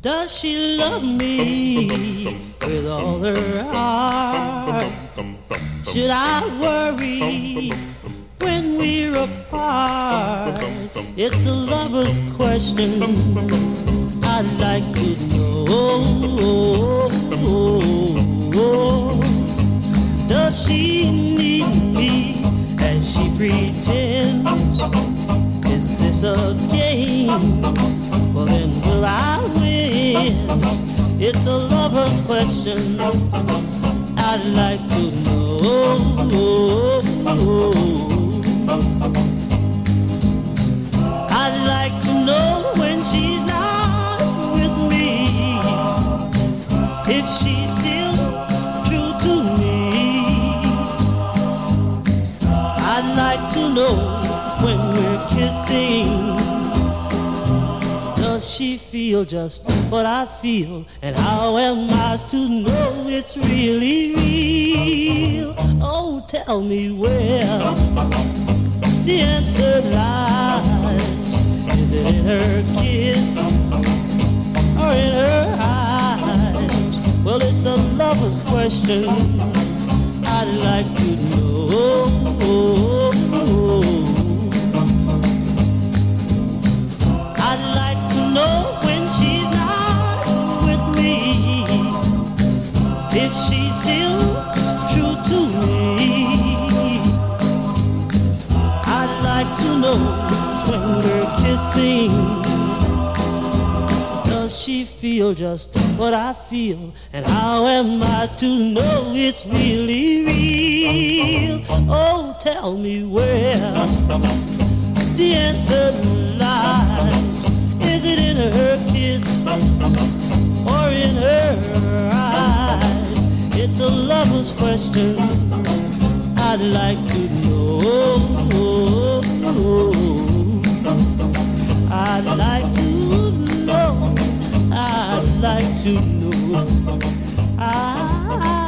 Does she love me with all her heart? Should I worry when we're apart? It's a lover's question I'd like to know. Pretends? Is this a game? Well, then will I win? It's a lover's question I'd like to know. I'd like to know when we're kissing. Does she feel just what I feel? And how am I to know it's really real? Oh, tell me where the answer lies. Is it in her kiss or in her eyes? Well, it's a lover's question. I'd like to know. When kissing. Does she feel just what I feel? And how am I to know it's really real? Oh, tell me where the answer lies. Is it in her kiss or in her eyes? It's a lover's question I'd like to know. like to know. I